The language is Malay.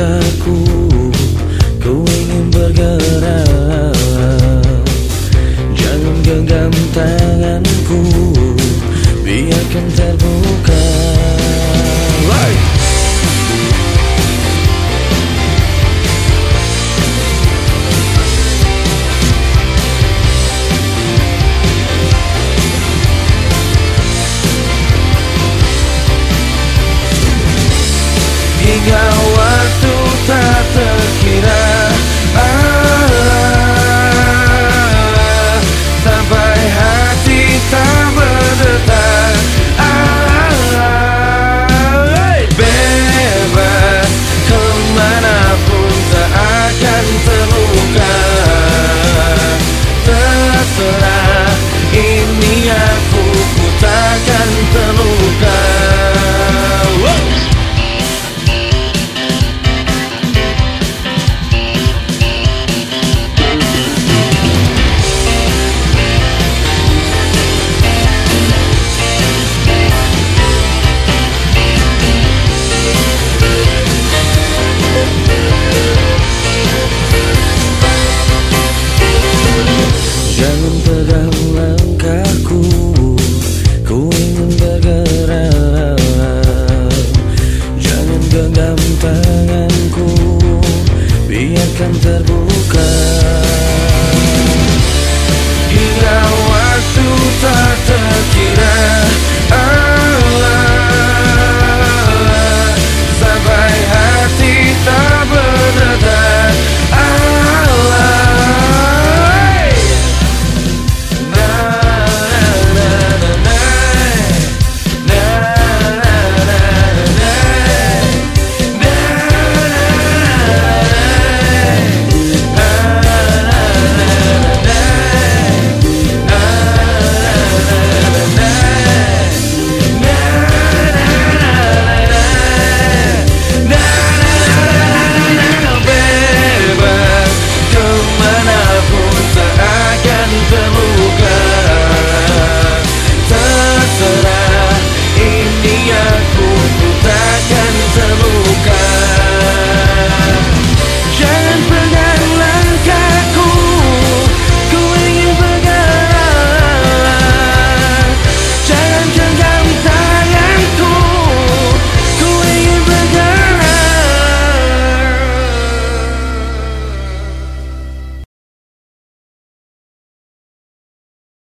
lukaku Ku ingin bergerak Jangan genggam tanganku Biarkan terbuka Right! tanganku. Biarkan terbuka.